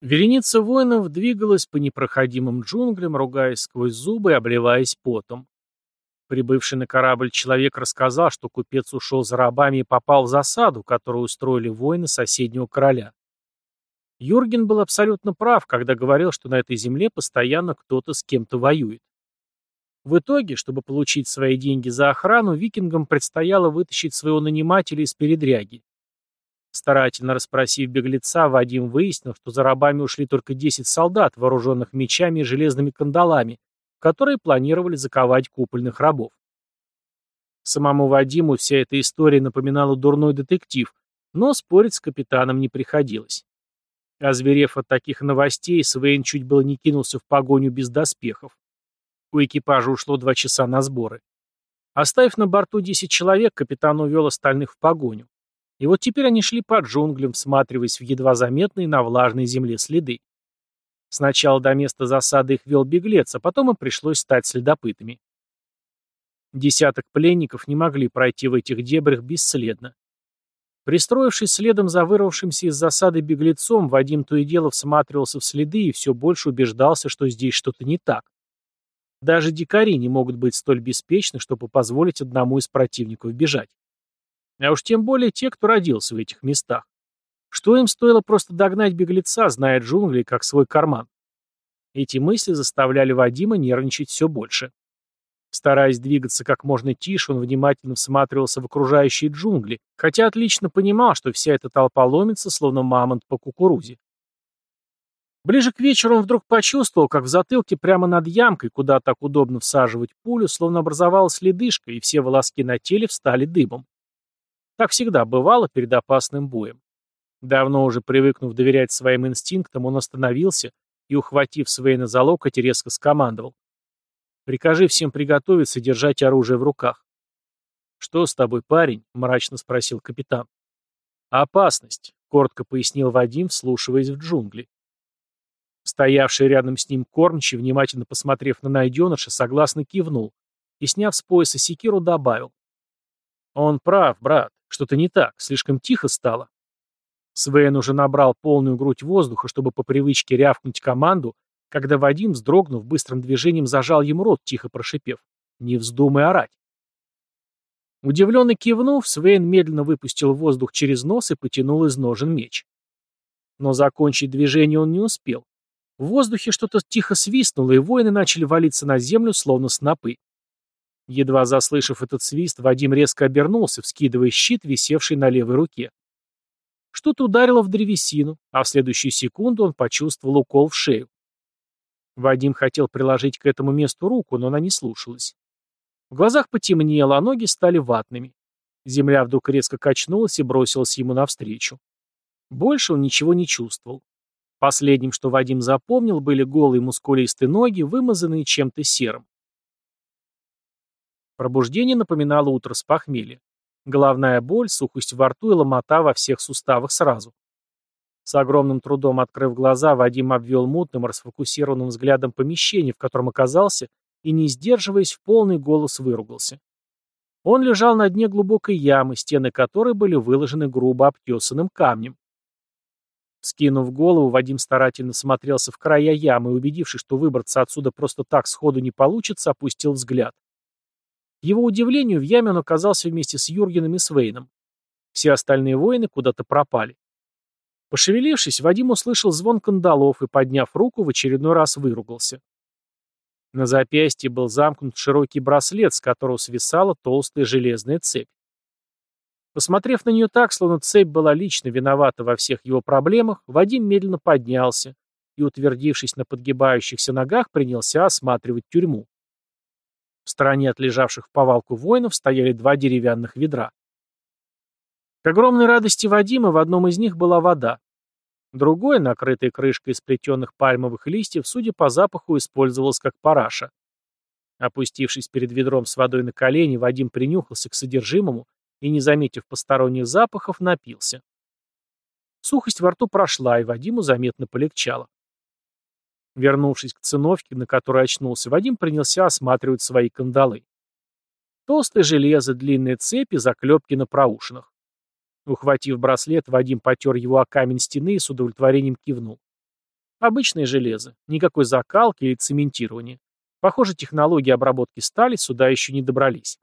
Вереница воинов двигалась по непроходимым джунглям, ругаясь сквозь зубы и обливаясь потом. Прибывший на корабль человек рассказал, что купец ушел за рабами и попал в засаду, которую устроили воины соседнего короля. Юрген был абсолютно прав, когда говорил, что на этой земле постоянно кто-то с кем-то воюет. В итоге, чтобы получить свои деньги за охрану, викингам предстояло вытащить своего нанимателя из передряги. Старательно расспросив беглеца, Вадим выяснил, что за рабами ушли только 10 солдат, вооруженных мечами и железными кандалами, которые планировали заковать купольных рабов. Самому Вадиму вся эта история напоминала дурной детектив, но спорить с капитаном не приходилось. Озверев от таких новостей, Свейн чуть было не кинулся в погоню без доспехов. У экипажа ушло два часа на сборы. Оставив на борту 10 человек, капитан увел остальных в погоню. И вот теперь они шли по джунглям, всматриваясь в едва заметные на влажной земле следы. Сначала до места засады их вел беглец, а потом им пришлось стать следопытами. Десяток пленников не могли пройти в этих дебрях бесследно. Пристроившись следом за вырвавшимся из засады беглецом, Вадим то и дело всматривался в следы и все больше убеждался, что здесь что-то не так. Даже дикари не могут быть столь беспечны, чтобы позволить одному из противников бежать. А уж тем более те, кто родился в этих местах. Что им стоило просто догнать беглеца, зная джунгли как свой карман? Эти мысли заставляли Вадима нервничать все больше. Стараясь двигаться как можно тише, он внимательно всматривался в окружающие джунгли, хотя отлично понимал, что вся эта толпа ломится, словно мамонт по кукурузе. Ближе к вечеру он вдруг почувствовал, как в затылке прямо над ямкой, куда так удобно всаживать пулю, словно образовалась ледышка, и все волоски на теле встали дыбом. Так всегда бывало перед опасным боем. Давно уже привыкнув доверять своим инстинктам, он остановился и, ухватив Свейна за локоть, резко скомандовал. «Прикажи всем приготовиться держать оружие в руках». «Что с тобой, парень?» — мрачно спросил капитан. «Опасность», — коротко пояснил Вадим, вслушиваясь в джунгли. Стоявший рядом с ним кормчий, внимательно посмотрев на найденыша, согласно кивнул и, сняв с пояса секиру, добавил. «Он прав, брат. Что-то не так, слишком тихо стало. Свен уже набрал полную грудь воздуха, чтобы по привычке рявкнуть команду, когда Вадим, вздрогнув, быстрым движением зажал ему рот, тихо прошипев. «Не вздумай орать!» Удивленно кивнув, Свен медленно выпустил воздух через нос и потянул из ножен меч. Но закончить движение он не успел. В воздухе что-то тихо свистнуло, и воины начали валиться на землю, словно снопы. Едва заслышав этот свист, Вадим резко обернулся, вскидывая щит, висевший на левой руке. Что-то ударило в древесину, а в следующую секунду он почувствовал укол в шею. Вадим хотел приложить к этому месту руку, но она не слушалась. В глазах потемнело, а ноги стали ватными. Земля вдруг резко качнулась и бросилась ему навстречу. Больше он ничего не чувствовал. Последним, что Вадим запомнил, были голые мускулистые ноги, вымазанные чем-то серым. Пробуждение напоминало утро с похмелья. Головная боль, сухость во рту и ломота во всех суставах сразу. С огромным трудом открыв глаза, Вадим обвел мутным, расфокусированным взглядом помещение, в котором оказался, и, не сдерживаясь, в полный голос выругался. Он лежал на дне глубокой ямы, стены которой были выложены грубо обтесанным камнем. Скинув голову, Вадим старательно смотрелся в края ямы убедившись, что выбраться отсюда просто так сходу не получится, опустил взгляд. К его удивлению, в яме он оказался вместе с Юргеном и Свейном. Все остальные воины куда-то пропали. Пошевелившись, Вадим услышал звон кандалов и, подняв руку, в очередной раз выругался. На запястье был замкнут широкий браслет, с которого свисала толстая железная цепь. Посмотрев на нее так, словно цепь была лично виновата во всех его проблемах, Вадим медленно поднялся и, утвердившись на подгибающихся ногах, принялся осматривать тюрьму. В стороне от лежавших в повалку воинов стояли два деревянных ведра. К огромной радости Вадима в одном из них была вода. Другое, накрытое крышкой из плетеных пальмовых листьев, судя по запаху, использовалось как параша. Опустившись перед ведром с водой на колени, Вадим принюхался к содержимому и, не заметив посторонних запахов, напился. Сухость во рту прошла, и Вадиму заметно полегчало. Вернувшись к циновке, на которой очнулся, Вадим принялся осматривать свои кандалы. Толстое железо, длинные цепи, заклепки на проушинах. Ухватив браслет, Вадим потер его о камень стены и с удовлетворением кивнул. Обычное железо, никакой закалки или цементирования. Похоже, технологии обработки стали сюда еще не добрались.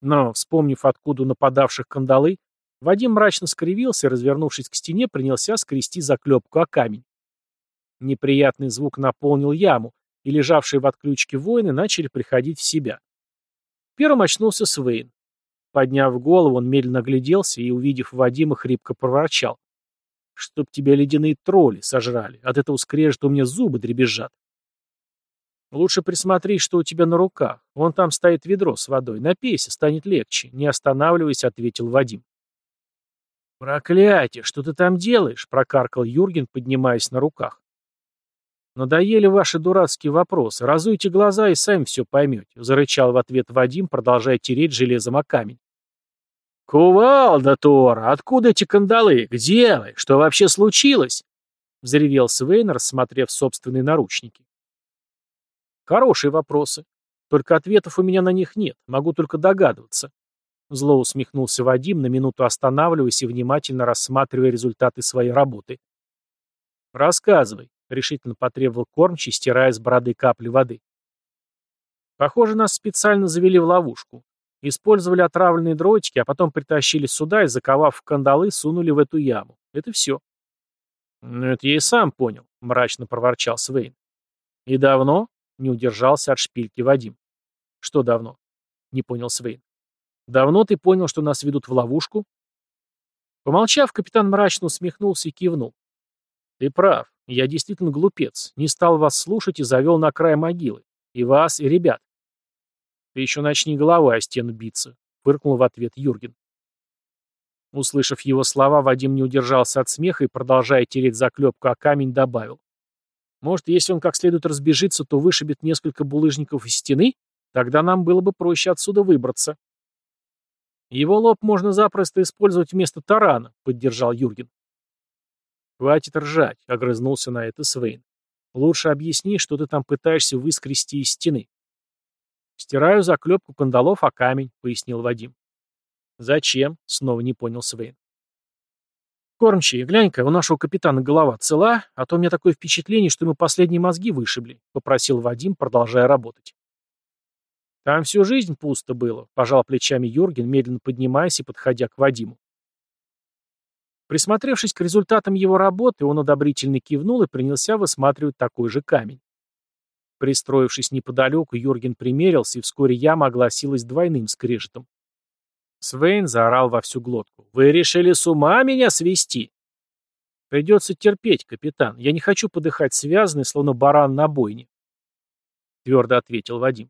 Но, вспомнив, откуда у нападавших кандалы, Вадим мрачно скривился и, развернувшись к стене, принялся скрести заклепку о камень. Неприятный звук наполнил яму, и лежавшие в отключке воины начали приходить в себя. Первым очнулся Свейн. Подняв голову, он медленно огляделся и, увидев Вадима, хрипко проворчал. «Чтоб тебя ледяные тролли сожрали, от этого скрежета у меня зубы дребезжат». «Лучше присмотри, что у тебя на руках. Вон там стоит ведро с водой. Напейся, станет легче», — не останавливаясь, ответил Вадим. «Проклятие! Что ты там делаешь?» — прокаркал Юрген, поднимаясь на руках. «Надоели ваши дурацкие вопросы. Разуйте глаза и сами все поймете», — зарычал в ответ Вадим, продолжая тереть железом о камень. «Кувалда, Тора! Откуда эти кандалы? Где вы? Что вообще случилось?» — взревел Свейн, рассмотрев собственные наручники. «Хорошие вопросы. Только ответов у меня на них нет. Могу только догадываться». Зло усмехнулся Вадим, на минуту останавливаясь и внимательно рассматривая результаты своей работы. «Рассказывай», — решительно потребовал кормчий, стирая с бороды капли воды. «Похоже, нас специально завели в ловушку. Использовали отравленные дротики, а потом притащили сюда и, заковав в кандалы, сунули в эту яму. Это все». «Ну, это я и сам понял», — мрачно проворчал Свейн. «И давно?» — не удержался от шпильки Вадим. «Что давно?» — не понял Свейн. «Давно ты понял, что нас ведут в ловушку?» Помолчав, капитан мрачно усмехнулся и кивнул. «Ты прав. Я действительно глупец. Не стал вас слушать и завел на край могилы. И вас, и ребят. Ты еще начни головой о стену биться, фыркнул в ответ Юрген. Услышав его слова, Вадим не удержался от смеха и, продолжая тереть заклепку о камень, добавил. Может, если он как следует разбежится, то вышибет несколько булыжников из стены? Тогда нам было бы проще отсюда выбраться. Его лоб можно запросто использовать вместо тарана, поддержал Юрген. «Хватит ржать», — огрызнулся на это Свейн. «Лучше объясни, что ты там пытаешься выскрести из стены». «Стираю заклепку кандалов о камень», — пояснил Вадим. «Зачем?» — снова не понял Свейн. «Кормчий, глянь-ка, у нашего капитана голова цела, а то у меня такое впечатление, что ему последние мозги вышибли», — попросил Вадим, продолжая работать. «Там всю жизнь пусто было», — пожал плечами Юрген, медленно поднимаясь и подходя к Вадиму. Присмотревшись к результатам его работы, он одобрительно кивнул и принялся высматривать такой же камень. Пристроившись неподалеку, Юрген примерился, и вскоре яма огласилась двойным скрежетом. Свейн заорал во всю глотку. «Вы решили с ума меня свести?» «Придется терпеть, капитан. Я не хочу подыхать связанный, словно баран на бойне», — твердо ответил Вадим.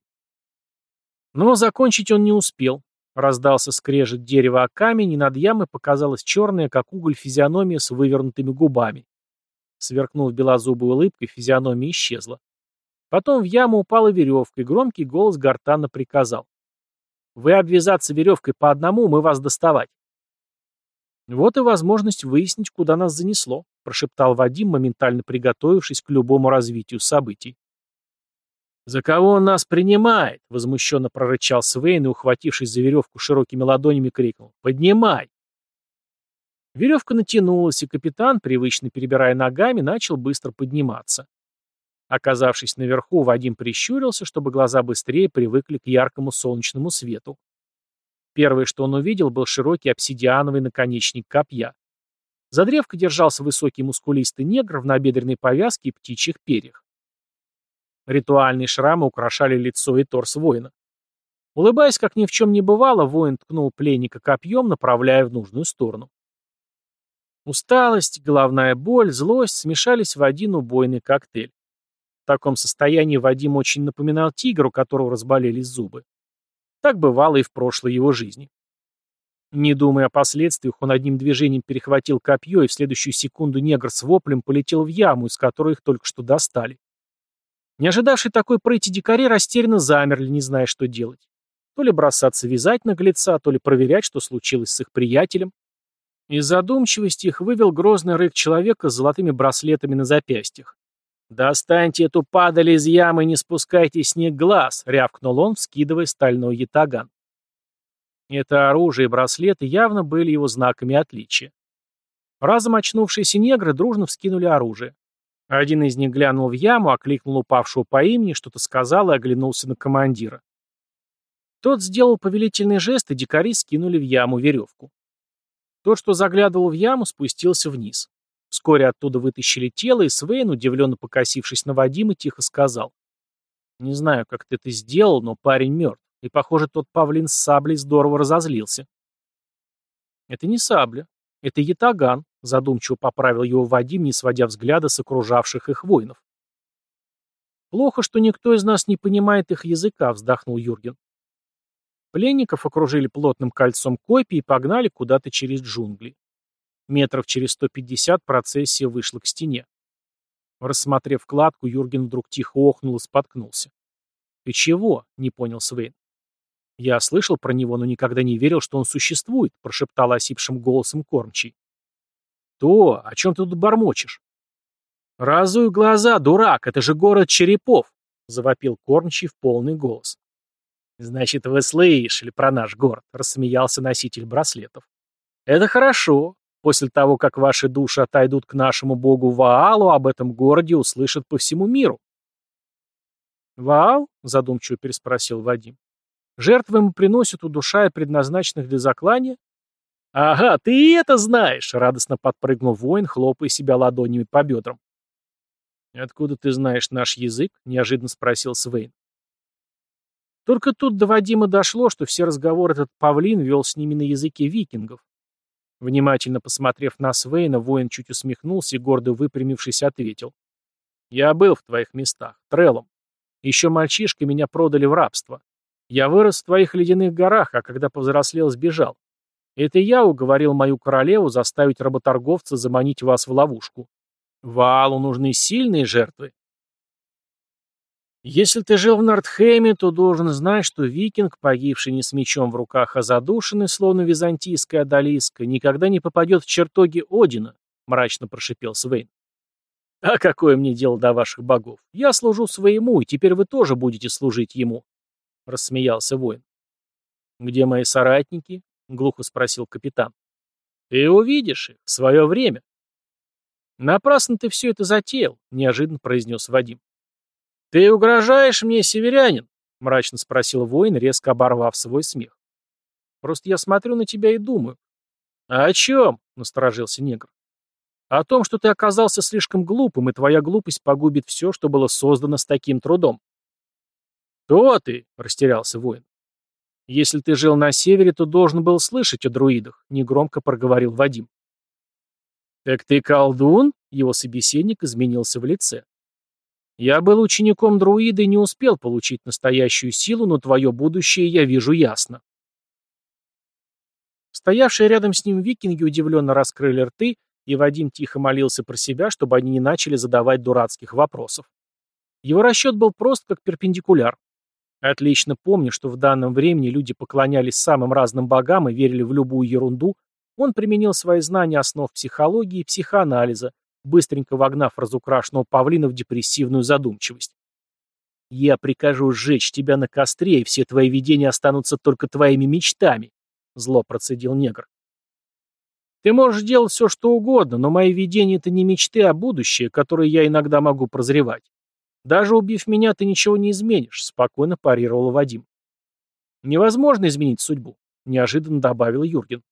Но закончить он не успел. Раздался скрежет дерева о камень, и над ямой показалась черная, как уголь, физиономия с вывернутыми губами. Сверкнув белозубой улыбкой, физиономия исчезла. Потом в яму упала веревка, и громкий голос гортанно приказал. «Вы обвязаться веревкой по одному, мы вас доставать». «Вот и возможность выяснить, куда нас занесло», прошептал Вадим, моментально приготовившись к любому развитию событий. «За кого он нас принимает?» — возмущенно прорычал Свейн и, ухватившись за веревку широкими ладонями, крикнул. «Поднимай!» Веревка натянулась, и капитан, привычно перебирая ногами, начал быстро подниматься. Оказавшись наверху, Вадим прищурился, чтобы глаза быстрее привыкли к яркому солнечному свету. Первое, что он увидел, был широкий обсидиановый наконечник копья. За древко держался высокий мускулистый негр в набедренной повязке и птичьих перьях. Ритуальные шрамы украшали лицо и торс воина. Улыбаясь, как ни в чем не бывало, воин ткнул пленника копьем, направляя в нужную сторону. Усталость, головная боль, злость смешались в один убойный коктейль. В таком состоянии Вадим очень напоминал тигру, у которого разболелись зубы. Так бывало и в прошлой его жизни. Не думая о последствиях, он одним движением перехватил копье, и в следующую секунду негр с воплем полетел в яму, из которой их только что достали. Не ожидавшие такой прыти дикари растерянно замерли, не зная, что делать. То ли бросаться вязать наглеца, то ли проверять, что случилось с их приятелем. Из задумчивости их вывел грозный рык человека с золотыми браслетами на запястьях. «Достаньте эту падаль из ямы и не спускайте с них глаз!» — рявкнул он, вскидывая стальной ятаган. Это оружие и браслеты явно были его знаками отличия. Разом очнувшиеся негры дружно вскинули оружие. Один из них глянул в яму, окликнул упавшего по имени, что-то сказал и оглянулся на командира. Тот сделал повелительный жест, и дикари скинули в яму веревку. Тот, что заглядывал в яму, спустился вниз. Вскоре оттуда вытащили тело, и Свейн, удивленно покосившись на Вадима, тихо сказал. «Не знаю, как ты это сделал, но парень мертв, и, похоже, тот павлин с саблей здорово разозлился». «Это не сабля, это ятаган», — задумчиво поправил его Вадим, не сводя взгляда с окружавших их воинов. «Плохо, что никто из нас не понимает их языка», — вздохнул Юрген. Пленников окружили плотным кольцом копий и погнали куда-то через джунгли. Метров через 150 процессия вышла к стене. Рассмотрев кладку, Юрген вдруг тихо охнул и споткнулся. «Ты чего?» — не понял Свейн. «Я слышал про него, но никогда не верил, что он существует», — прошептал осипшим голосом кормчий. «То, о чем ты тут бормочешь?» «Разуй глаза, дурак, это же город черепов!» — завопил кормчий в полный голос. «Значит, вы слышали про наш город», — рассмеялся носитель браслетов. «Это хорошо. После того, как ваши души отойдут к нашему богу Ваалу, об этом городе услышат по всему миру». «Ваал?» — задумчиво переспросил Вадим. «Жертвы ему приносят, удушая предназначенных для заклания?» «Ага, ты и это знаешь!» — радостно подпрыгнул воин, хлопая себя ладонями по бедрам. «Откуда ты знаешь наш язык?» — неожиданно спросил Свейн. Только тут до Вадима дошло, что все разговоры этот павлин вел с ними на языке викингов. Внимательно посмотрев на Свейна, воин чуть усмехнулся и, гордо выпрямившись, ответил. «Я был в твоих местах, Трелом. Еще мальчишкой меня продали в рабство. Я вырос в твоих ледяных горах, а когда повзрослел, сбежал. Это я уговорил мою королеву заставить работорговца заманить вас в ловушку. Валу нужны сильные жертвы, если ты жил в Нортхеме, то должен знать, что викинг, погибший не с мечом в руках, а задушенный, словно византийская одолиска, никогда не попадет в чертоги Одина, — мрачно прошипел Свейн. «А какое мне дело до ваших богов? Я служу своему, и теперь вы тоже будете служить ему», — рассмеялся воин. «Где мои соратники?» — глухо спросил капитан. «Ты увидишь их в свое время». «Напрасно ты все это затеял», — неожиданно произнес Вадим. «Ты угрожаешь мне, северянин?» — мрачно спросил воин, резко оборвав свой смех. «Просто я смотрю на тебя и думаю». «А о чем?» — насторожился негр. «О том, что ты оказался слишком глупым, и твоя глупость погубит все, что было создано с таким трудом». «Кто ты?» — растерялся воин. «Если ты жил на севере, то должен был слышать о друидах», — негромко проговорил Вадим. «Так ты колдун?» — его собеседник изменился в лице. Я был учеником друида и не успел получить настоящую силу, но твое будущее я вижу ясно. Стоявшие рядом с ним викинги удивленно раскрыли рты, и Вадим тихо молился про себя, чтобы они не начали задавать дурацких вопросов. Его расчет был прост, как перпендикуляр. Отлично помню, что в данном времени люди поклонялись самым разным богам и верили в любую ерунду, он применил свои знания основ психологии и психоанализа, быстренько вогнав разукрашенного павлина в депрессивную задумчивость. «Я прикажу сжечь тебя на костре, и все твои видения останутся только твоими мечтами», — зло процедил негр. «Ты можешь делать все, что угодно, но мои видения — это не мечты, а будущее, которое я иногда могу прозревать. Даже убив меня, ты ничего не изменишь», — спокойно парировал Вадим. «Невозможно изменить судьбу», — неожиданно добавил Юрген.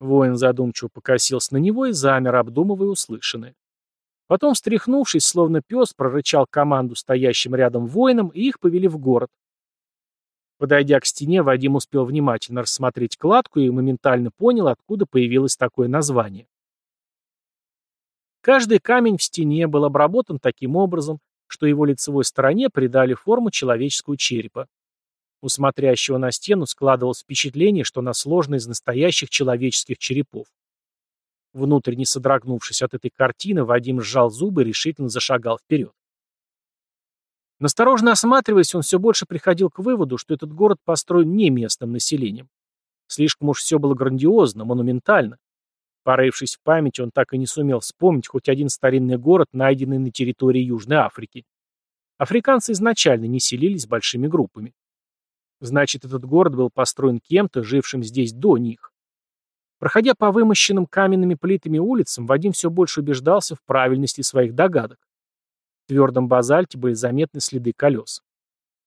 Воин задумчиво покосился на него и замер, обдумывая услышанное. Потом, встряхнувшись, словно пес, прорычал команду стоящим рядом воинам, и их повели в город. Подойдя к стене, Вадим успел внимательно рассмотреть кладку и моментально понял, откуда появилось такое название. Каждый камень в стене был обработан таким образом, что его лицевой стороне придали форму человеческого черепа. У смотрящего на стену складывалось впечатление, что она сложена из настоящих человеческих черепов. Внутренне содрогнувшись от этой картины, Вадим сжал зубы и решительно зашагал вперед. Насторожно осматриваясь, он все больше приходил к выводу, что этот город построен не местным населением. Слишком уж все было грандиозно, монументально. Порывшись в памяти, он так и не сумел вспомнить хоть один старинный город, найденный на территории Южной Африки. Африканцы изначально не селились большими группами. Значит, этот город был построен кем-то, жившим здесь до них. Проходя по вымощенным каменными плитами улицам, Вадим все больше убеждался в правильности своих догадок. В твердом базальте были заметны следы колес.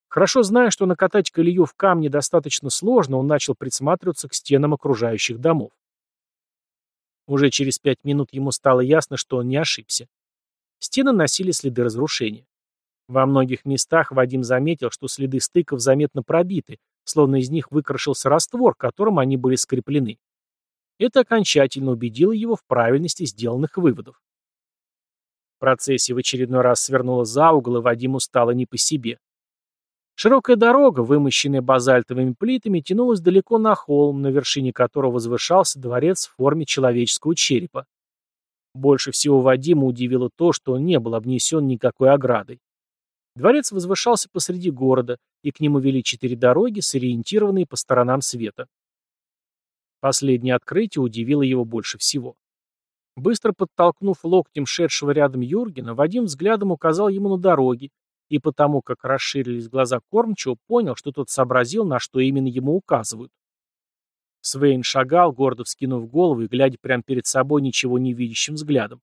Хорошо зная, что накатать колею в камне достаточно сложно, он начал присматриваться к стенам окружающих домов. Уже через пять минут ему стало ясно, что он не ошибся. Стены носили следы разрушения. Во многих местах Вадим заметил, что следы стыков заметно пробиты, словно из них выкрошился раствор, которым они были скреплены. Это окончательно убедило его в правильности сделанных выводов. Процессия в очередной раз свернула за угол, и Вадиму стало не по себе. Широкая дорога, вымощенная базальтовыми плитами, тянулась далеко на холм, на вершине которого возвышался дворец в форме человеческого черепа. Больше всего Вадима удивило то, что он не был обнесен никакой оградой. Дворец возвышался посреди города, и к нему вели четыре дороги, сориентированные по сторонам света. Последнее открытие удивило его больше всего. Быстро подтолкнув локтем шедшего рядом Юргена, Вадим взглядом указал ему на дороги, и потому, как расширились глаза кормчего, понял, что тот сообразил, на что именно ему указывают. Свейн шагал, гордо вскинув голову и глядя прямо перед собой ничего не видящим взглядом.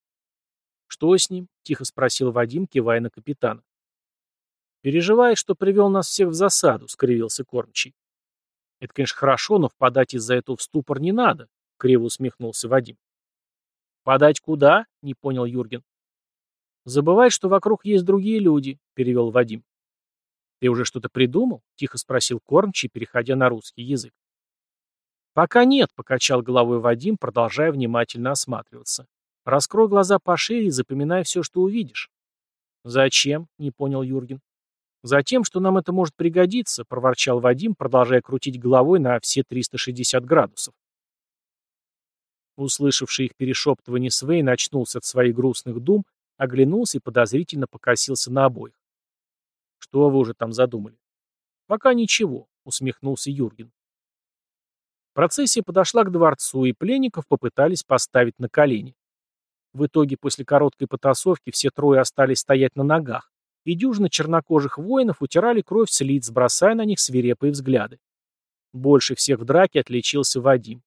«Что с ним?» — тихо спросил Вадим, кивая на капитана. «Переживает, что привел нас всех в засаду», — скривился кормчий. «Это, конечно, хорошо, но впадать из-за этого в ступор не надо», — криво усмехнулся Вадим. «Подать куда?» — не понял Юрген. «Забывай, что вокруг есть другие люди», — перевел Вадим. «Ты уже что-то придумал?» — тихо спросил Кормчий, переходя на русский язык. «Пока нет», — покачал головой Вадим, продолжая внимательно осматриваться. «Раскрой глаза пошире и запоминай все, что увидишь». «Зачем?» — не понял Юрген. «Затем, что нам это может пригодиться», — проворчал Вадим, продолжая крутить головой на все 360 градусов. Услышавший их перешептывание Свейн очнулся от своих грустных дум оглянулся и подозрительно покосился на обоих. «Что вы уже там задумали?» «Пока ничего», — усмехнулся Юрген. Процессия подошла к дворцу, и пленников попытались поставить на колени. В итоге, после короткой потасовки, все трое остались стоять на ногах, и дюжина чернокожих воинов утирали кровь с лиц, бросая на них свирепые взгляды. Больше всех в драке отличился Вадим.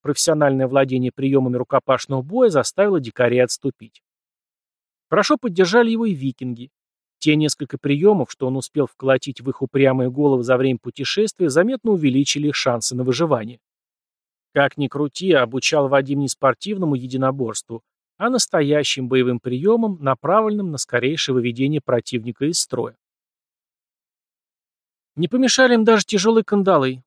Профессиональное владение приемами рукопашного боя заставило дикарей отступить. Хорошо поддержали его и викинги. Те несколько приемов, что он успел вколотить в их упрямые головы за время путешествия, заметно увеличили их шансы на выживание. Как ни крути, обучал Вадим не спортивному единоборству, а настоящим боевым приемам, направленным на скорейшее выведение противника из строя. Не помешали им даже тяжелые кандалы.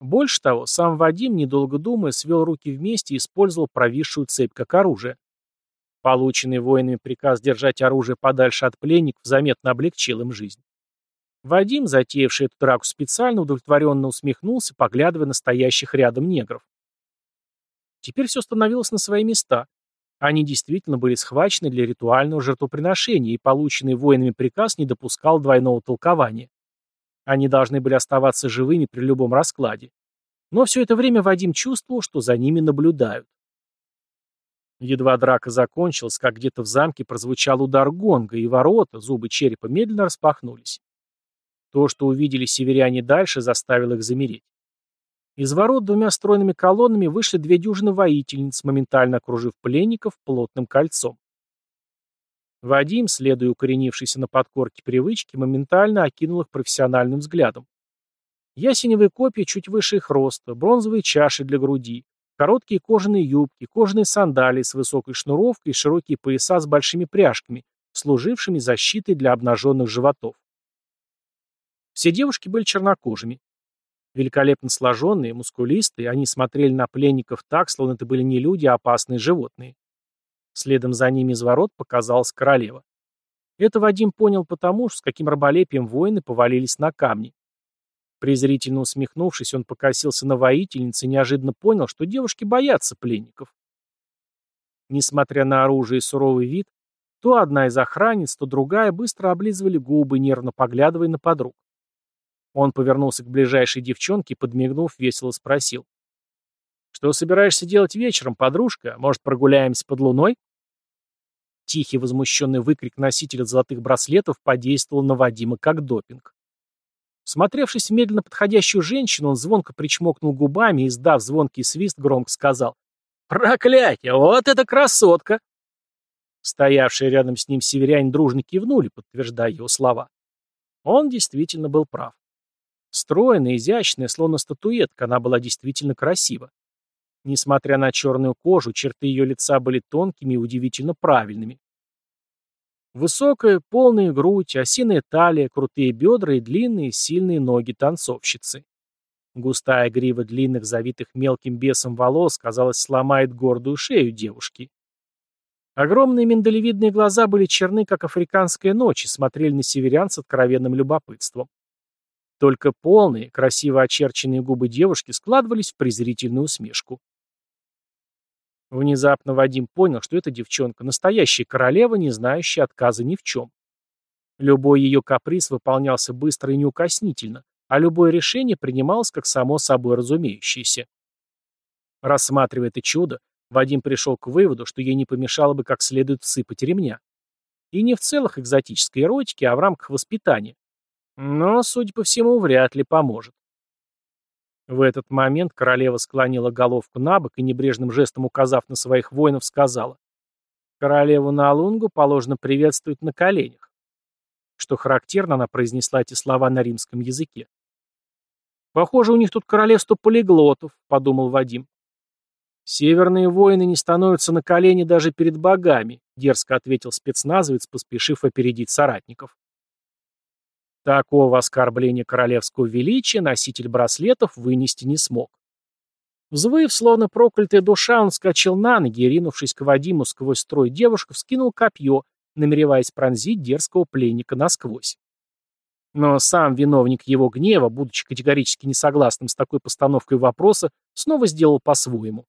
Больше того, сам Вадим, недолго думая, свел руки вместе и использовал провисшую цепь как оружие. Полученный воинами приказ держать оружие подальше от пленников заметно облегчил им жизнь. Вадим, затеявший эту драку специально, удовлетворенно усмехнулся, поглядывая на стоящих рядом негров. Теперь все становилось на свои места. Они действительно были схвачены для ритуального жертвоприношения, и полученный воинами приказ не допускал двойного толкования. Они должны были оставаться живыми при любом раскладе. Но все это время Вадим чувствовал, что за ними наблюдают. Едва драка закончилась, как где-то в замке прозвучал удар гонга, и ворота, зубы черепа, медленно распахнулись. То, что увидели северяне дальше, заставило их замереть. Из ворот двумя стройными колоннами вышли две дюжины воительниц, моментально окружив пленников плотным кольцом. Вадим, следуя укоренившейся на подкорке привычки, моментально окинул их профессиональным взглядом. Ясеневые копья чуть выше их роста, бронзовые чаши для груди, Короткие кожаные юбки, кожаные сандалии с высокой шнуровкой и широкие пояса с большими пряжками, служившими защитой для обнаженных животов. Все девушки были чернокожими. Великолепно сложенные, мускулистые, они смотрели на пленников так, словно это были не люди, а опасные животные. Следом за ними из ворот показалась королева. Это Вадим понял потому, с каким раболепием воины повалились на камни. Презрительно усмехнувшись, он покосился на воительницы и неожиданно понял, что девушки боятся пленников. Несмотря на оружие и суровый вид, то одна из охранниц, то другая быстро облизывали губы, нервно поглядывая на подруг. Он повернулся к ближайшей девчонке и, подмигнув, весело спросил. «Что собираешься делать вечером, подружка? Может, прогуляемся под луной?» Тихий возмущенный выкрик носителя золотых браслетов подействовал на Вадима как допинг. Смотревшись в медленно подходящую женщину, он звонко причмокнул губами и, издав звонкий свист, громко сказал «Проклятие! Вот это красотка!» Стоявшие рядом с ним северяне дружно кивнули, подтверждая его слова. Он действительно был прав. Стройная, изящная, словно статуэтка, она была действительно красива. Несмотря на черную кожу, черты ее лица были тонкими и удивительно правильными. Высокая, полная грудь, осиная талия, крутые бедра и длинные, сильные ноги танцовщицы. Густая грива длинных, завитых мелким бесом волос, казалось, сломает гордую шею девушки. Огромные миндалевидные глаза были черны, как африканская ночь, и смотрели на северян с откровенным любопытством. Только полные, красиво очерченные губы девушки складывались в презрительную усмешку. Внезапно Вадим понял, что эта девчонка – настоящая королева, не знающая отказа ни в чем. Любой ее каприз выполнялся быстро и неукоснительно, а любое решение принималось как само собой разумеющееся. Рассматривая это чудо, Вадим пришел к выводу, что ей не помешало бы как следует всыпать ремня. И не в целых экзотической эротике, а в рамках воспитания. Но, судя по всему, вряд ли поможет. В этот момент королева склонила головку на бок и, небрежным жестом указав на своих воинов, сказала «Королеву Налунгу положено приветствовать на коленях». Что характерно, она произнесла эти слова на римском языке. «Похоже, у них тут королевство полиглотов», — подумал Вадим. «Северные воины не становятся на колени даже перед богами», — дерзко ответил спецназовец, поспешив опередить соратников. Такого оскорбления королевского величия носитель браслетов вынести не смог. Взвыв, словно проклятая душа, он скачал на ноги и, ринувшись к Вадиму сквозь строй девушек, вскинул копье, намереваясь пронзить дерзкого пленника насквозь. Но сам виновник его гнева, будучи категорически несогласным с такой постановкой вопроса, снова сделал по-своему.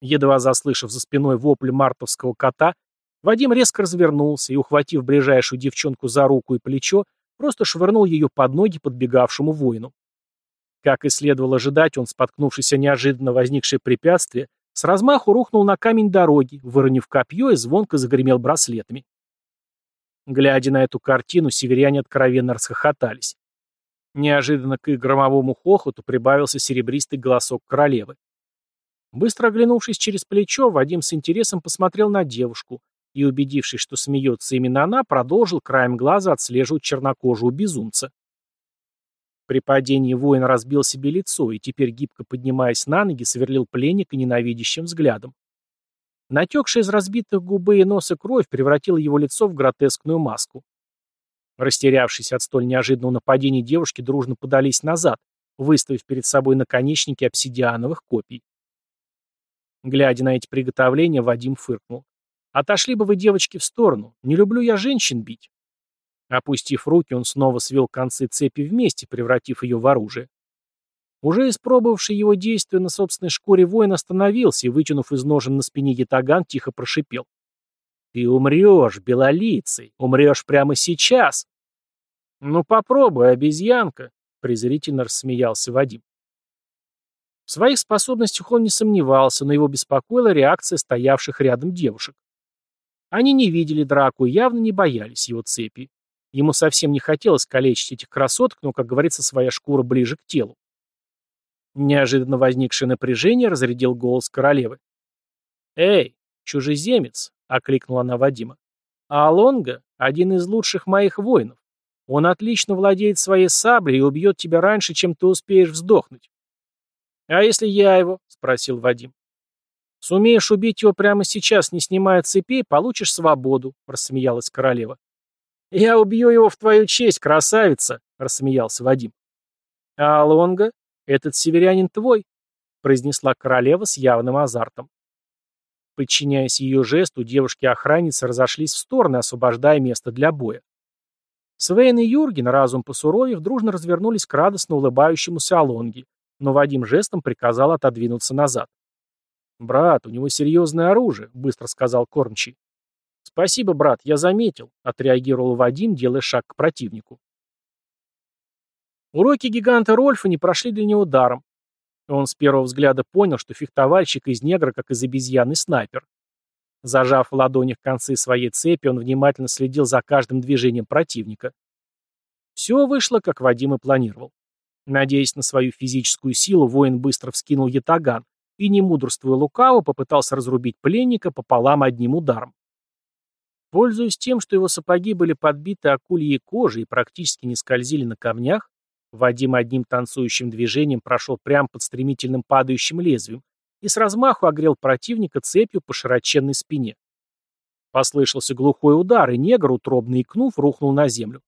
Едва заслышав за спиной вопль мартовского кота, Вадим резко развернулся и, ухватив ближайшую девчонку за руку и плечо, просто швырнул ее под ноги подбегавшему воину. Как и следовало ожидать, он, споткнувшись о неожиданно возникшее препятствие, с размаху рухнул на камень дороги, выронив копье и звонко загремел браслетами. Глядя на эту картину, северяне откровенно расхохотались. Неожиданно к их громовому хохоту прибавился серебристый голосок королевы. Быстро оглянувшись через плечо, Вадим с интересом посмотрел на девушку и, убедившись, что смеется именно она, продолжил краем глаза отслеживать чернокожего безумца. При падении воин разбил себе лицо и теперь, гибко поднимаясь на ноги, сверлил пленника ненавидящим взглядом. Натекшая из разбитых губы и носа кровь превратила его лицо в гротескную маску. Растерявшись от столь неожиданного нападения, девушки дружно подались назад, выставив перед собой наконечники обсидиановых копий. Глядя на эти приготовления, Вадим фыркнул. «Отошли бы вы, девочки, в сторону. Не люблю я женщин бить». Опустив руки, он снова свел концы цепи вместе, превратив ее в оружие. Уже испробовавший его действия на собственной шкуре воин остановился и, вытянув из ножен на спине ятаган, тихо прошипел. «Ты умрешь, белолицей, умрешь прямо сейчас!» «Ну попробуй, обезьянка!» — презрительно рассмеялся Вадим. В своих способностях он не сомневался, но его беспокоила реакция стоявших рядом девушек. Они не видели драку и явно не боялись его цепи. Ему совсем не хотелось калечить этих красоток, но, как говорится, своя шкура ближе к телу. Неожиданно возникшее напряжение разрядил голос королевы. «Эй, чужеземец!» — окликнула она Вадима. «А Алонга — один из лучших моих воинов. Он отлично владеет своей саблей и убьет тебя раньше, чем ты успеешь вздохнуть. «А если я его?» — спросил Вадим. «Сумеешь убить его прямо сейчас, не снимая цепей, получишь свободу», — рассмеялась королева. «Я убью его в твою честь, красавица», — рассмеялся Вадим. «А Алонга, этот северянин твой», — произнесла королева с явным азартом. Подчиняясь ее жесту, девушки-охранницы разошлись в стороны, освобождая место для боя. Свейн и Юрген, разум посуровев, дружно развернулись к радостно улыбающемуся Алонге, но Вадим жестом приказал отодвинуться назад. «Брат, у него серьезное оружие», — быстро сказал Кормчий. «Спасибо, брат, я заметил», — отреагировал Вадим, делая шаг к противнику. Уроки гиганта Рольфа не прошли для него даром. Он с первого взгляда понял, что фехтовальщик из негра, как из обезьяны, снайпер. Зажав в ладонях концы своей цепи, он внимательно следил за каждым движением противника. Все вышло, как Вадим и планировал. Надеясь на свою физическую силу, воин быстро вскинул ятаган и, не мудрствуя лукаво, попытался разрубить пленника пополам одним ударом. Пользуясь тем, что его сапоги были подбиты акульей кожей и практически не скользили на камнях, Вадим одним танцующим движением прошел прямо под стремительным падающим лезвием и с размаху огрел противника цепью по широченной спине. Послышался глухой удар, и негр, утробно икнув, рухнул на землю.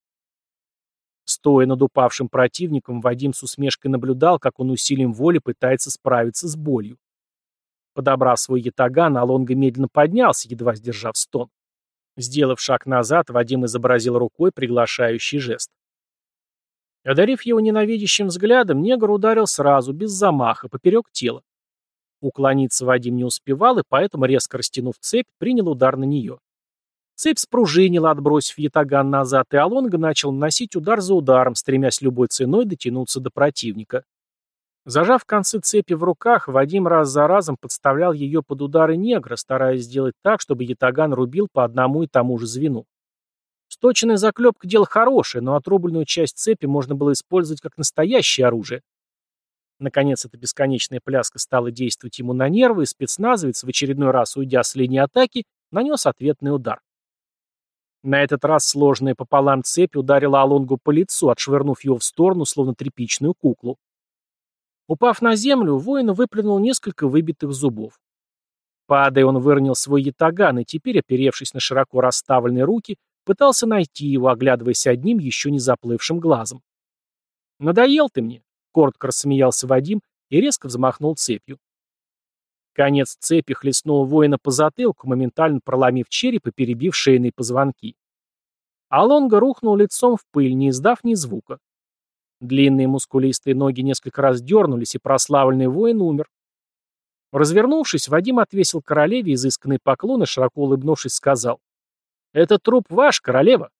Стоя над упавшим противником, Вадим с усмешкой наблюдал, как он усилием воли пытается справиться с болью. Подобрав свой ятаган, Алонга медленно поднялся, едва сдержав стон. Сделав шаг назад, Вадим изобразил рукой приглашающий жест. Одарив его ненавидящим взглядом, негр ударил сразу, без замаха, поперек тела. Уклониться Вадим не успевал, и поэтому, резко растянув цепь, принял удар на нее. Цепь спружинила, отбросив ятаган назад, и Алонга начал наносить удар за ударом, стремясь любой ценой дотянуться до противника. Зажав концы цепи в руках, Вадим раз за разом подставлял ее под удары негра, стараясь сделать так, чтобы ятаган рубил по одному и тому же звену. Сточенная заклепка – дело хорошее, но отрубленную часть цепи можно было использовать как настоящее оружие. Наконец, эта бесконечная пляска стала действовать ему на нервы, и спецназовец, в очередной раз уйдя с линии атаки, нанес ответный удар. На этот раз сложная пополам цепь ударила Алонгу по лицу, отшвырнув его в сторону, словно тряпичную куклу. Упав на землю, воин выплюнул несколько выбитых зубов. Падая, он выронил свой ятаган и теперь, оперевшись на широко расставленные руки, пытался найти его, оглядываясь одним еще не заплывшим глазом. «Надоел ты мне!» — коротко рассмеялся Вадим и резко взмахнул цепью. Конец цепи хлестнул воина по затылку, моментально проломив череп и перебив шейные позвонки. Алонга рухнул лицом в пыль, не издав ни звука. Длинные мускулистые ноги несколько раз дернулись, и прославленный воин умер. Развернувшись, Вадим отвесил королеве изысканный поклон и, широко улыбнувшись, сказал. «Это труп ваш, королева».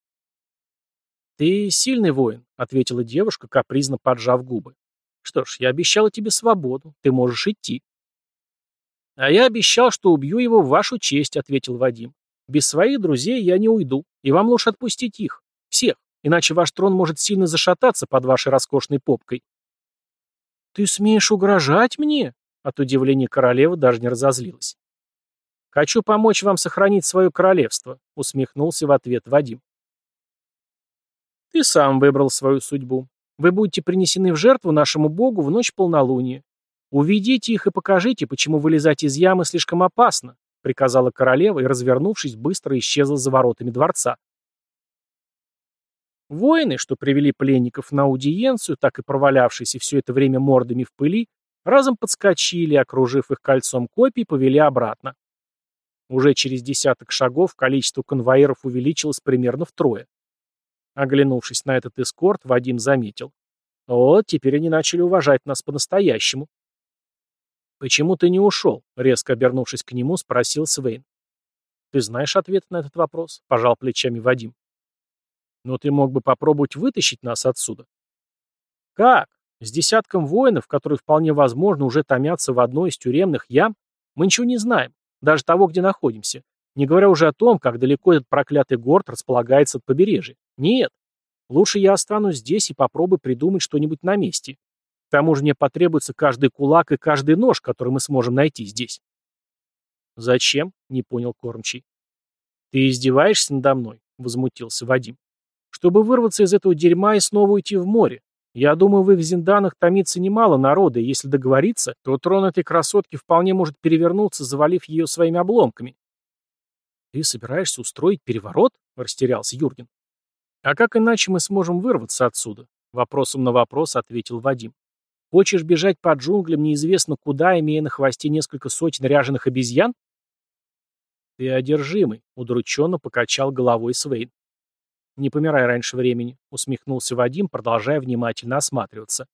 «Ты сильный воин», — ответила девушка, капризно поджав губы. «Что ж, я обещала тебе свободу. Ты можешь идти». «А я обещал, что убью его в вашу честь», — ответил Вадим. «Без своих друзей я не уйду, и вам лучше отпустить их. Всех иначе ваш трон может сильно зашататься под вашей роскошной попкой». «Ты смеешь угрожать мне?» От удивления королева даже не разозлилась. «Хочу помочь вам сохранить свое королевство», — усмехнулся в ответ Вадим. «Ты сам выбрал свою судьбу. Вы будете принесены в жертву нашему богу в ночь полнолуния. Уведите их и покажите, почему вылезать из ямы слишком опасно», — приказала королева и, развернувшись, быстро исчезла за воротами дворца. Воины, что привели пленников на аудиенцию, так и провалявшиеся все это время мордами в пыли, разом подскочили, окружив их кольцом копий, повели обратно. Уже через десяток шагов количество конвоиров увеличилось примерно втрое. Оглянувшись на этот эскорт, Вадим заметил. Вот, теперь они начали уважать нас по-настоящему. «Почему ты не ушел?» — резко обернувшись к нему, спросил Свейн. «Ты знаешь ответ на этот вопрос?» — пожал плечами Вадим. Но ты мог бы попробовать вытащить нас отсюда. Как? С десятком воинов, которые вполне возможно уже томятся в одной из тюремных ям, мы ничего не знаем, даже того, где находимся. Не говоря уже о том, как далеко этот проклятый город располагается от побережья. Нет. Лучше я останусь здесь и попробую придумать что-нибудь на месте. К тому же мне потребуется каждый кулак и каждый нож, который мы сможем найти здесь. «Зачем?» — не понял кормчий. «Ты издеваешься надо мной?» — возмутился Вадим чтобы вырваться из этого дерьма и снова уйти в море. Я думаю, в их зинданах томится немало народа, и если договориться, то трон этой красотки вполне может перевернуться, завалив ее своими обломками. «Ты собираешься устроить переворот?» — растерялся Юрген. «А как иначе мы сможем вырваться отсюда?» — вопросом на вопрос ответил Вадим. «Хочешь бежать по джунглям неизвестно куда, имея на хвосте несколько сотен ряженых обезьян?» «Ты одержимый», — удрученно покачал головой Свейн. «Не помирай раньше времени», — усмехнулся Вадим, продолжая внимательно осматриваться.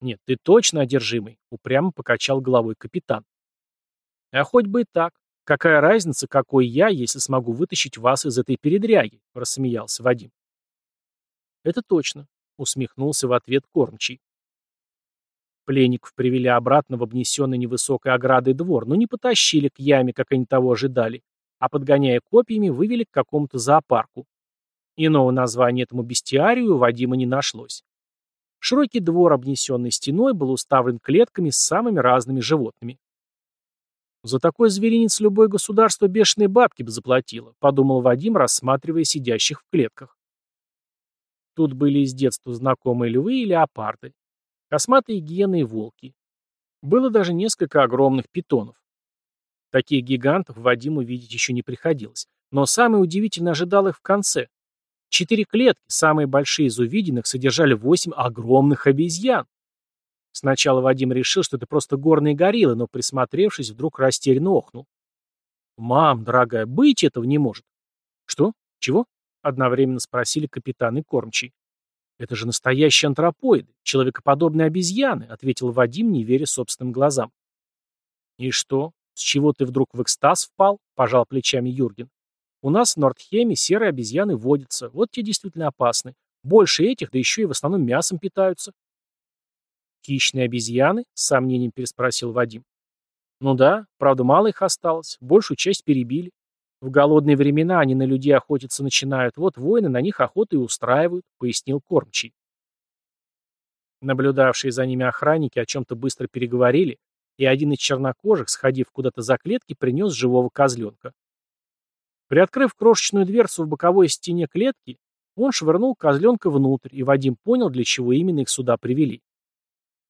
«Нет, ты точно одержимый», — упрямо покачал головой капитан. «А хоть бы и так. Какая разница, какой я, если смогу вытащить вас из этой передряги?» — рассмеялся Вадим. «Это точно», — усмехнулся в ответ кормчий. Пленников привели обратно в обнесенный невысокой оградой двор, но не потащили к яме, как они того ожидали, а, подгоняя копьями, вывели к какому-то зоопарку. Иного названия этому бестиарию Вадима не нашлось. Широкий двор, обнесенный стеной, был уставлен клетками с самыми разными животными. «За такой зверинец любое государство бешеные бабки бы заплатило», подумал Вадим, рассматривая сидящих в клетках. Тут были из детства знакомые львы и леопарды, косматые гиены и волки. Было даже несколько огромных питонов. Таких гигантов Вадиму видеть еще не приходилось. Но самое удивительное ожидал их в конце. Четыре клетки, самые большие из увиденных, содержали восемь огромных обезьян. Сначала Вадим решил, что это просто горные гориллы, но, присмотревшись, вдруг растерянно охнул. «Мам, дорогая, быть этого не может». «Что? Чего?» — одновременно спросили капитан и кормчий. «Это же настоящие антропоиды, человекоподобные обезьяны», — ответил Вадим, не веря собственным глазам. «И что? С чего ты вдруг в экстаз впал?» — пожал плечами Юрген. «У нас в Нордхеме серые обезьяны водятся, вот те действительно опасны. Больше этих, да еще и в основном мясом питаются». «Хищные обезьяны?» — с сомнением переспросил Вадим. «Ну да, правда, мало их осталось, большую часть перебили. В голодные времена они на людей охотиться начинают, вот воины на них охоту и устраивают», — пояснил кормчий. Наблюдавшие за ними охранники о чем-то быстро переговорили, и один из чернокожих, сходив куда-то за клетки, принес живого козленка. Приоткрыв крошечную дверцу в боковой стене клетки, он швырнул козленка внутрь, и Вадим понял, для чего именно их сюда привели.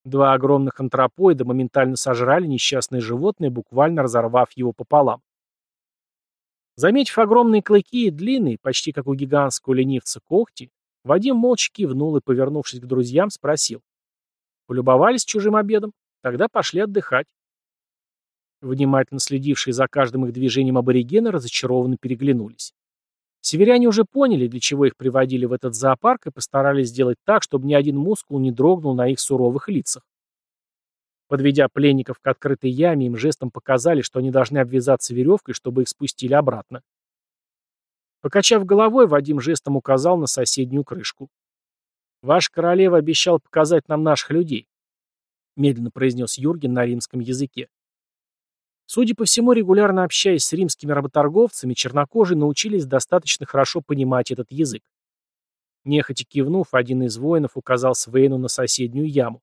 Два огромных антропоида моментально сожрали несчастное животное, буквально разорвав его пополам. Заметив огромные клыки и длинные, почти как у гигантского ленивца, когти, Вадим молча кивнул и, повернувшись к друзьям, спросил. «Полюбовались чужим обедом? Тогда пошли отдыхать». Внимательно следившие за каждым их движением аборигены разочарованно переглянулись. Северяне уже поняли, для чего их приводили в этот зоопарк, и постарались сделать так, чтобы ни один мускул не дрогнул на их суровых лицах. Подведя пленников к открытой яме, им жестом показали, что они должны обвязаться веревкой, чтобы их спустили обратно. Покачав головой, Вадим жестом указал на соседнюю крышку. «Ваша королева обещала показать нам наших людей», — медленно произнес Юрген на римском языке. Судя по всему, регулярно общаясь с римскими работорговцами, чернокожие научились достаточно хорошо понимать этот язык. Нехотя кивнув, один из воинов указал Свейну на соседнюю яму.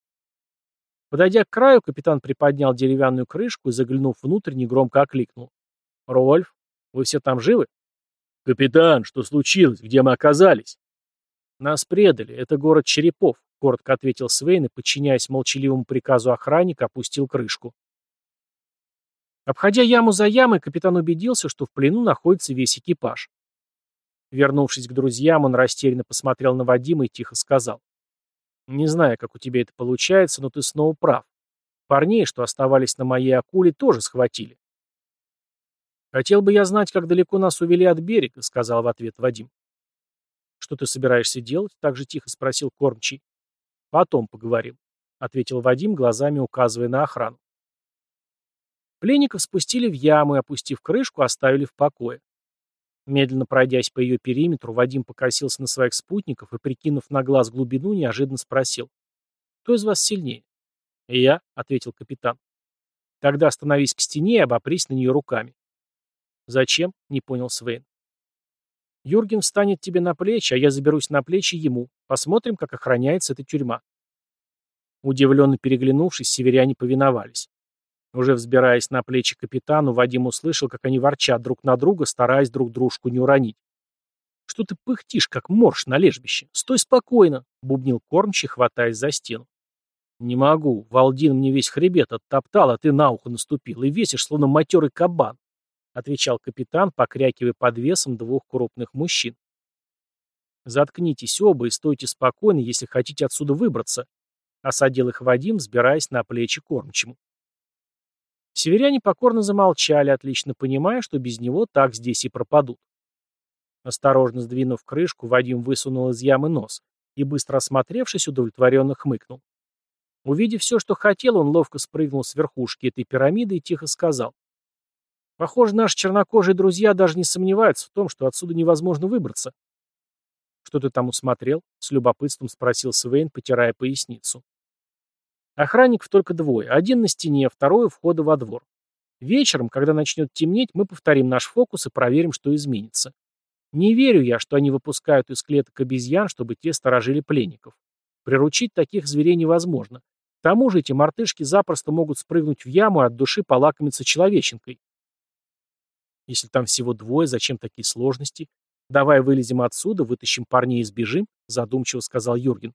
Подойдя к краю, капитан приподнял деревянную крышку и, заглянув внутрь, негромко окликнул. «Рольф, вы все там живы?» «Капитан, что случилось? Где мы оказались?» «Нас предали. Это город Черепов», — коротко ответил Свейн и, подчиняясь молчаливому приказу охранника, опустил крышку. Обходя яму за ямой, капитан убедился, что в плену находится весь экипаж. Вернувшись к друзьям, он растерянно посмотрел на Вадима и тихо сказал. «Не знаю, как у тебя это получается, но ты снова прав. Парней, что оставались на моей акуле, тоже схватили». «Хотел бы я знать, как далеко нас увели от берега», — сказал в ответ Вадим. «Что ты собираешься делать?» — так же тихо спросил кормчий. «Потом поговорим», — ответил Вадим, глазами указывая на охрану. Пленников спустили в яму и, опустив крышку, оставили в покое. Медленно пройдясь по ее периметру, Вадим покосился на своих спутников и, прикинув на глаз глубину, неожиданно спросил. «Кто из вас сильнее?» «Я», — ответил капитан. «Тогда остановись к стене и обопрись на нее руками». «Зачем?» — не понял Свейн. «Юрген встанет тебе на плечи, а я заберусь на плечи ему. Посмотрим, как охраняется эта тюрьма». Удивленно переглянувшись, северяне повиновались. Уже взбираясь на плечи капитану, Вадим услышал, как они ворчат друг на друга, стараясь друг дружку не уронить. «Что ты пыхтишь, как морж на лежбище? Стой спокойно!» — бубнил кормчий, хватаясь за стену. «Не могу. Валдин мне весь хребет оттоптал, а ты на ухо наступил и весишь, словно матерый кабан», — отвечал капитан, покрякивая под весом двух крупных мужчин. «Заткнитесь оба и стойте спокойно, если хотите отсюда выбраться», — осадил их Вадим, взбираясь на плечи кормчему. Северяне покорно замолчали, отлично понимая, что без него так здесь и пропадут. Осторожно сдвинув крышку, Вадим высунул из ямы нос и, быстро осмотревшись, удовлетворенно хмыкнул. Увидев все, что хотел, он ловко спрыгнул с верхушки этой пирамиды и тихо сказал. «Похоже, наши чернокожие друзья даже не сомневаются в том, что отсюда невозможно выбраться». «Что ты там усмотрел?» — с любопытством спросил Свейн, потирая поясницу. Охранников только двое. Один на стене, второй у входа во двор. Вечером, когда начнет темнеть, мы повторим наш фокус и проверим, что изменится. Не верю я, что они выпускают из клеток обезьян, чтобы те сторожили пленников. Приручить таких зверей невозможно. К тому же эти мартышки запросто могут спрыгнуть в яму и от души полакомиться человеченкой. Если там всего двое, зачем такие сложности? Давай вылезем отсюда, вытащим парней и сбежим, задумчиво сказал Юрген.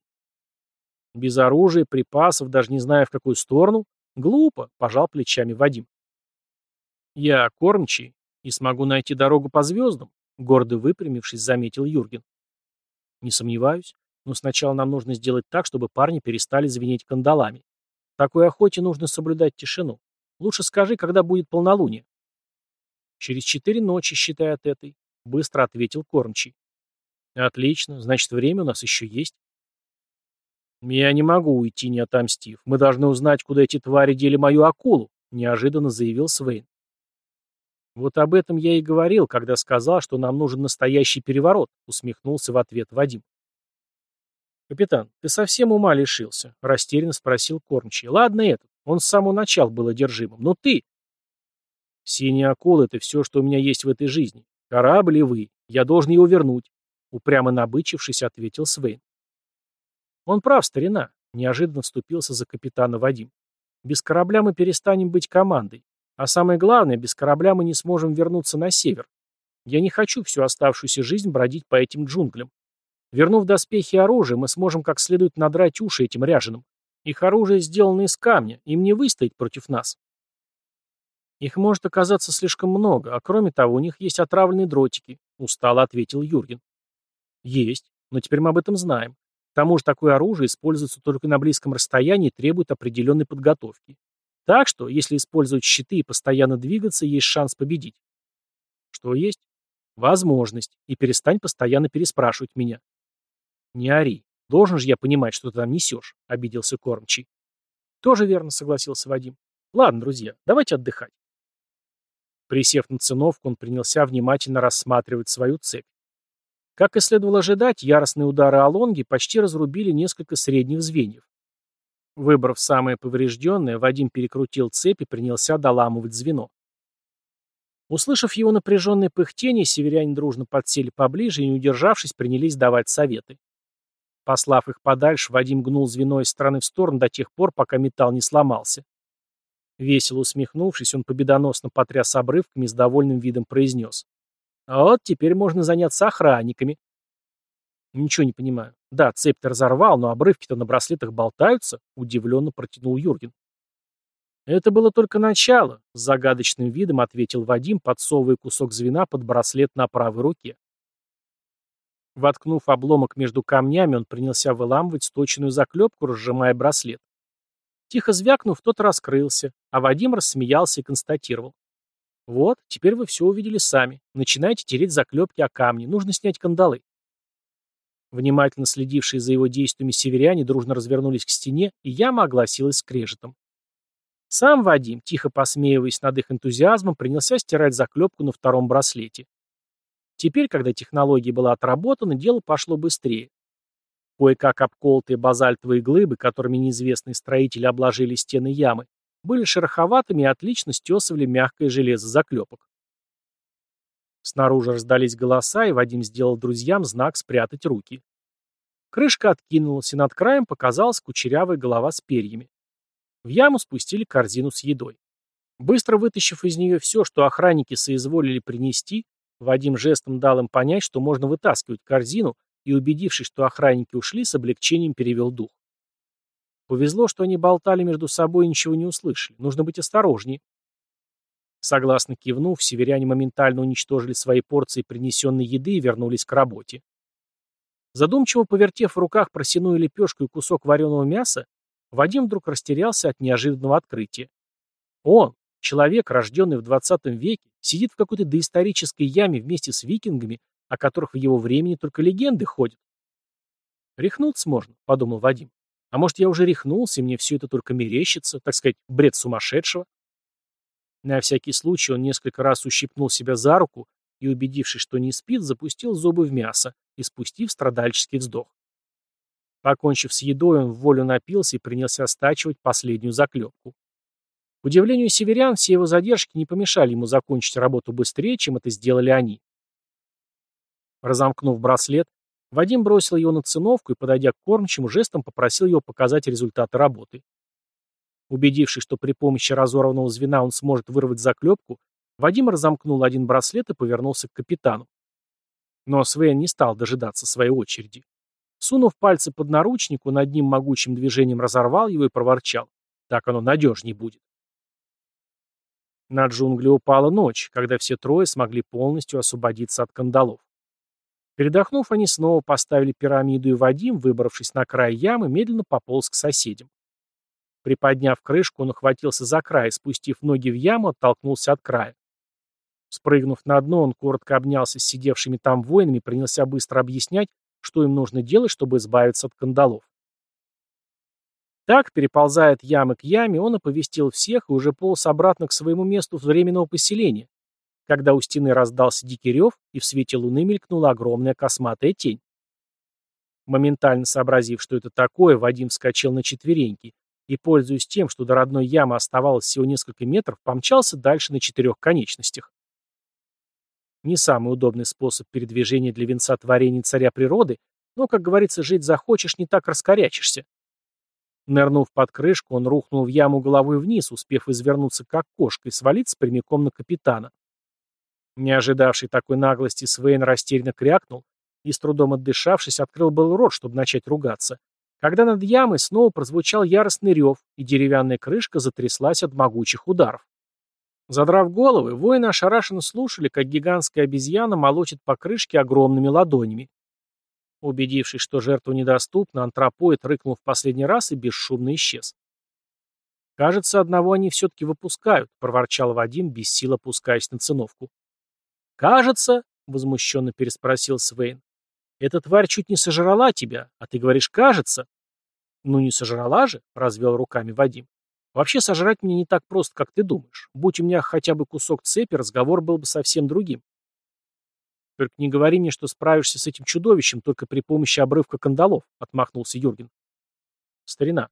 Без оружия, припасов, даже не зная в какую сторону? Глупо, пожал плечами Вадим. Я кормчий и смогу найти дорогу по звездам, гордо выпрямившись, заметил Юрген. Не сомневаюсь. Но сначала нам нужно сделать так, чтобы парни перестали звенеть кандалами. В такой охоте нужно соблюдать тишину. Лучше скажи, когда будет полнолуние. Через четыре ночи, считай от этой, быстро ответил кормчий. Отлично, значит, время у нас еще есть. Я не могу уйти, не отомстив. Мы должны узнать, куда эти твари дели мою акулу, неожиданно заявил Свейн. Вот об этом я и говорил, когда сказал, что нам нужен настоящий переворот, усмехнулся в ответ Вадим. «Капитан, ты совсем ума лишился?» — растерянно спросил кормчий. «Ладно этот, он с самого начала был одержимым, но ты...» «Синяя акула — это все, что у меня есть в этой жизни. Корабль и вы. Я должен его вернуть», — упрямо набычившись, ответил Свейн. «Он прав, старина», — неожиданно вступился за капитана Вадим. «Без корабля мы перестанем быть командой. А самое главное, без корабля мы не сможем вернуться на север. Я не хочу всю оставшуюся жизнь бродить по этим джунглям. Вернув доспехи и оружие, мы сможем как следует надрать уши этим ряженым. Их оружие сделано из камня, им не выстоять против нас. Их может оказаться слишком много, а кроме того, у них есть отравленные дротики, устало ответил Юрген. Есть, но теперь мы об этом знаем. К тому же такое оружие используется только на близком расстоянии и требует определенной подготовки. Так что, если использовать щиты и постоянно двигаться, есть шанс победить. Что есть? Возможность. И перестань постоянно переспрашивать меня. «Не ори. Должен же я понимать, что ты там несешь», — обиделся кормчий. «Тоже верно», — согласился Вадим. «Ладно, друзья, давайте отдыхать». Присев на циновку, он принялся внимательно рассматривать свою цепь. Как и следовало ожидать, яростные удары Алонги почти разрубили несколько средних звеньев. Выбрав самое поврежденное, Вадим перекрутил цепь и принялся доламывать звено. Услышав его напряженное пыхтение, северяне дружно подсели поближе и, не удержавшись, принялись давать советы. Послав их подальше, Вадим гнул звено из стороны в сторону до тех пор, пока металл не сломался. Весело усмехнувшись, он победоносно потряс обрывками и с довольным видом произнес. «А вот теперь можно заняться охранниками». «Ничего не понимаю. Да, цепь-то разорвал, но обрывки-то на браслетах болтаются», — удивленно протянул Юрген. «Это было только начало», — с загадочным видом ответил Вадим, подсовывая кусок звена под браслет на правой руке. Воткнув обломок между камнями, он принялся выламывать сточенную заклепку, разжимая браслет. Тихо звякнув, тот раскрылся, а Вадим рассмеялся и констатировал. «Вот, теперь вы все увидели сами. Начинайте тереть заклепки о камни. Нужно снять кандалы». Внимательно следившие за его действиями северяне дружно развернулись к стене, и яма огласилась скрежетом. Сам Вадим, тихо посмеиваясь над их энтузиазмом, принялся стирать заклепку на втором браслете. Теперь, когда технология была отработана, дело пошло быстрее. Кое-как обколотые базальтовые глыбы, которыми неизвестные строители обложили стены ямы, были шероховатыми и отлично стесывали мягкое железо заклепок. Снаружи раздались голоса, и Вадим сделал друзьям знак спрятать руки. Крышка откинулась, и над краем показалась кучерявая голова с перьями. В яму спустили корзину с едой. Быстро вытащив из нее все, что охранники соизволили принести, Вадим жестом дал им понять, что можно вытаскивать корзину, и, убедившись, что охранники ушли, с облегчением перевел дух. Повезло, что они болтали между собой и ничего не услышали. Нужно быть осторожнее. Согласно кивнув, северяне моментально уничтожили свои порции принесенной еды и вернулись к работе. Задумчиво повертев в руках просяную лепешку и кусок вареного мяса, Вадим вдруг растерялся от неожиданного открытия. Он, Человек, рожденный в 20 веке, сидит в какой-то доисторической яме вместе с викингами, о которых в его времени только легенды ходят. «Рехнуться можно», — подумал Вадим. «А может, я уже рехнулся, и мне все это только мерещится, так сказать, бред сумасшедшего?» На всякий случай он несколько раз ущипнул себя за руку и, убедившись, что не спит, запустил зубы в мясо и спустив страдальческий вздох. Покончив с едой, он в волю напился и принялся стачивать последнюю заклепку. К удивлению северян, все его задержки не помешали ему закончить работу быстрее, чем это сделали они. Разомкнув браслет, Вадим бросил его на циновку и, подойдя к кормчему, жестом попросил его показать результаты работы. Убедившись, что при помощи разорванного звена он сможет вырвать заклепку, Вадим разомкнул один браслет и повернулся к капитану. Но Свен не стал дожидаться своей очереди. Сунув пальцы под наручник, он одним могучим движением разорвал его и проворчал. Так оно надежнее будет. На джунгли упала ночь, когда все трое смогли полностью освободиться от кандалов. Передохнув, они снова поставили пирамиду, и Вадим, выбравшись на край ямы, медленно пополз к соседям. Приподняв крышку, он ухватился за край, спустив ноги в яму, оттолкнулся от края. Спрыгнув на дно, он коротко обнялся с сидевшими там воинами и принялся быстро объяснять, что им нужно делать, чтобы избавиться от кандалов. Так, переползая от ямы к яме, он оповестил всех и уже полз обратно к своему месту временного поселения, когда у стены раздался дикий рев, и в свете луны мелькнула огромная косматая тень. Моментально сообразив, что это такое, Вадим вскочил на четвереньки и, пользуясь тем, что до родной ямы оставалось всего несколько метров, помчался дальше на четырех конечностях. Не самый удобный способ передвижения для венца творений царя природы, но, как говорится, жить захочешь, не так раскорячишься. Нырнув под крышку, он рухнул в яму головой вниз, успев извернуться как кошка и свалиться прямиком на капитана. Не ожидавший такой наглости, Свейн растерянно крякнул и, с трудом отдышавшись, открыл был рот, чтобы начать ругаться, когда над ямой снова прозвучал яростный рев, и деревянная крышка затряслась от могучих ударов. Задрав головы, воины ошарашенно слушали, как гигантская обезьяна молотит по крышке огромными ладонями. Убедившись, что жертва недоступна, антропоид рыкнул в последний раз и бесшумно исчез. «Кажется, одного они все-таки выпускают», — проворчал Вадим, без сил опускаясь на циновку. «Кажется?» — возмущенно переспросил Свейн. «Эта тварь чуть не сожрала тебя, а ты говоришь «кажется». «Ну не сожрала же», — развел руками Вадим. «Вообще сожрать мне не так просто, как ты думаешь. Будь у меня хотя бы кусок цепи, разговор был бы совсем другим». «Только не говори мне, что справишься с этим чудовищем только при помощи обрывка кандалов», — отмахнулся Юрген. «Старина,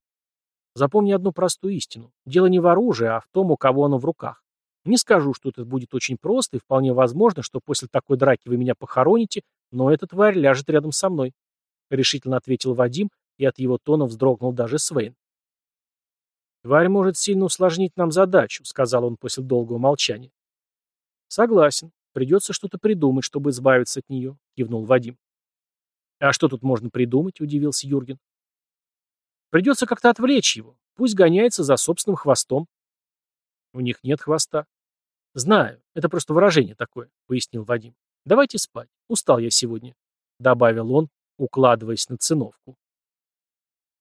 запомни одну простую истину. Дело не в оружии, а в том, у кого оно в руках. Не скажу, что это будет очень просто, и вполне возможно, что после такой драки вы меня похороните, но эта тварь ляжет рядом со мной», — решительно ответил Вадим, и от его тона вздрогнул даже Свейн. «Тварь может сильно усложнить нам задачу», — сказал он после долгого молчания. «Согласен. Придется что-то придумать, чтобы избавиться от нее», — кивнул Вадим. «А что тут можно придумать?» — удивился Юрген. «Придется как-то отвлечь его. Пусть гоняется за собственным хвостом». «У них нет хвоста». «Знаю. Это просто выражение такое», — пояснил Вадим. «Давайте спать. Устал я сегодня», — добавил он, укладываясь на циновку.